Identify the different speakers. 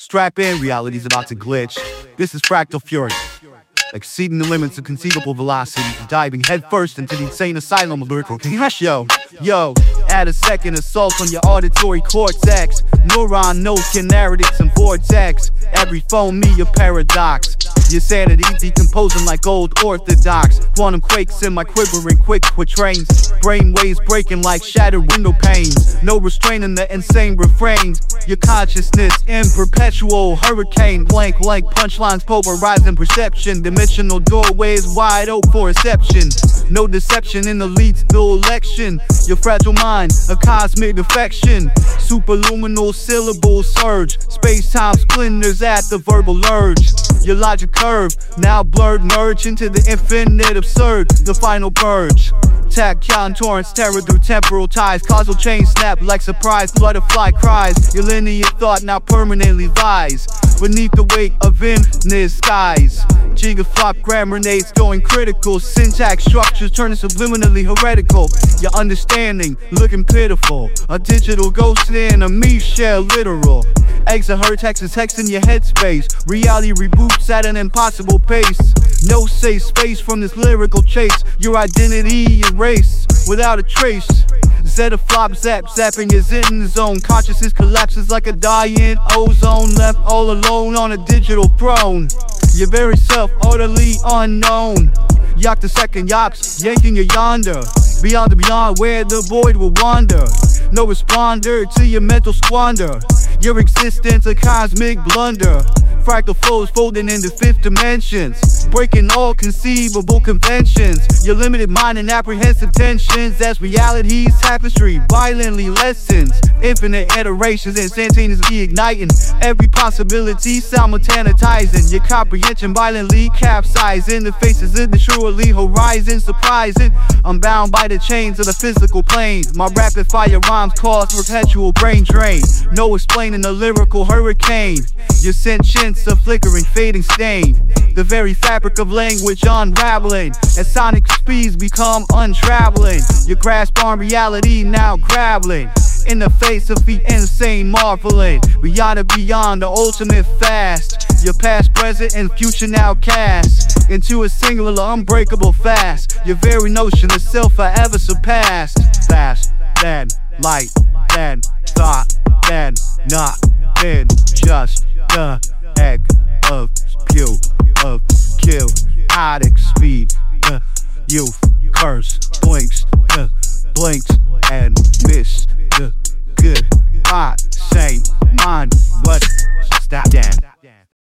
Speaker 1: Strap in, reality's about to glitch. This is Fractal Fury. Exceeding the limits of conceivable velocity, diving headfirst into the insane asylum of lyrical Yo, yo, attosecond assault on your auditory cortex. Neuron nodes narratives and vortex. Every phoneme a paradox. Your sanity decomposing like old orthodox. Quantum quakes in my quivering quick quatrains. Brain waves breaking like shattered window panes. No restraining the insane refrains. Your consciousness in perpetual hurricane. Blank, blank punchlines polarizing perception. Dimensional doorways wide open for reception. No deception in the leads to election. Your fragile mind, a cosmic defection. Superluminal syllable surge. Space time splinters at the verbal urge. Your logic curve, now blurred, merge into the infinite absurd. The final purge. Tachyon torrents terror through temporal ties. Causal chain snap like surprise. Butterfly cries. Your linear thought now permanently lies beneath the weight of infinite skies. Gigaflop grammar nades going critical. Syntax structures turning subliminally heretical. Your understanding looking pitiful. A digital ghost in a me shell literal. Exahertz is text in your headspace. Reality reboots at an impossible pace. No safe space from this lyrical chase. Your identity erased without a trace. Zettaflop zap, zapping is in the zone. Consciousness collapses like a dying ozone. Left all alone on a digital throne. Your very self, utterly unknown. Yoctosecond yaps, yanking your yonder. Beyond the beyond where the void will wander. No responder to your mental squander. Your existence a cosmic blunder. Fractal flows folding into fifth dimensions. Breaking all conceivable conventions. Your limited mind and apprehensive tensions. As reality's tapestry violently lessens. Infinite iterations instantaneously igniting. Every possibility simultaneizing. Your comprehension violently capsizing. The faces in the surely horizon surprising. I'm bound by the chains of the physical plane. My rapid fire rhymes cause perpetual brain drain. No explaining the lyrical hurricane. Your sentience a flickering, fading stain. The very fabric of language unraveling. As sonic speeds become untraveling. Your grasp on reality now grappling. In the face of the insane marveling. Beyond and beyond the ultimate fast. Your past, present, and future now cast into a singular, unbreakable fast. Your very notion of self forever surpassed. Fast, then light, then thought, then not, then just the speed, uh, youth curse blinks, uh, blinks and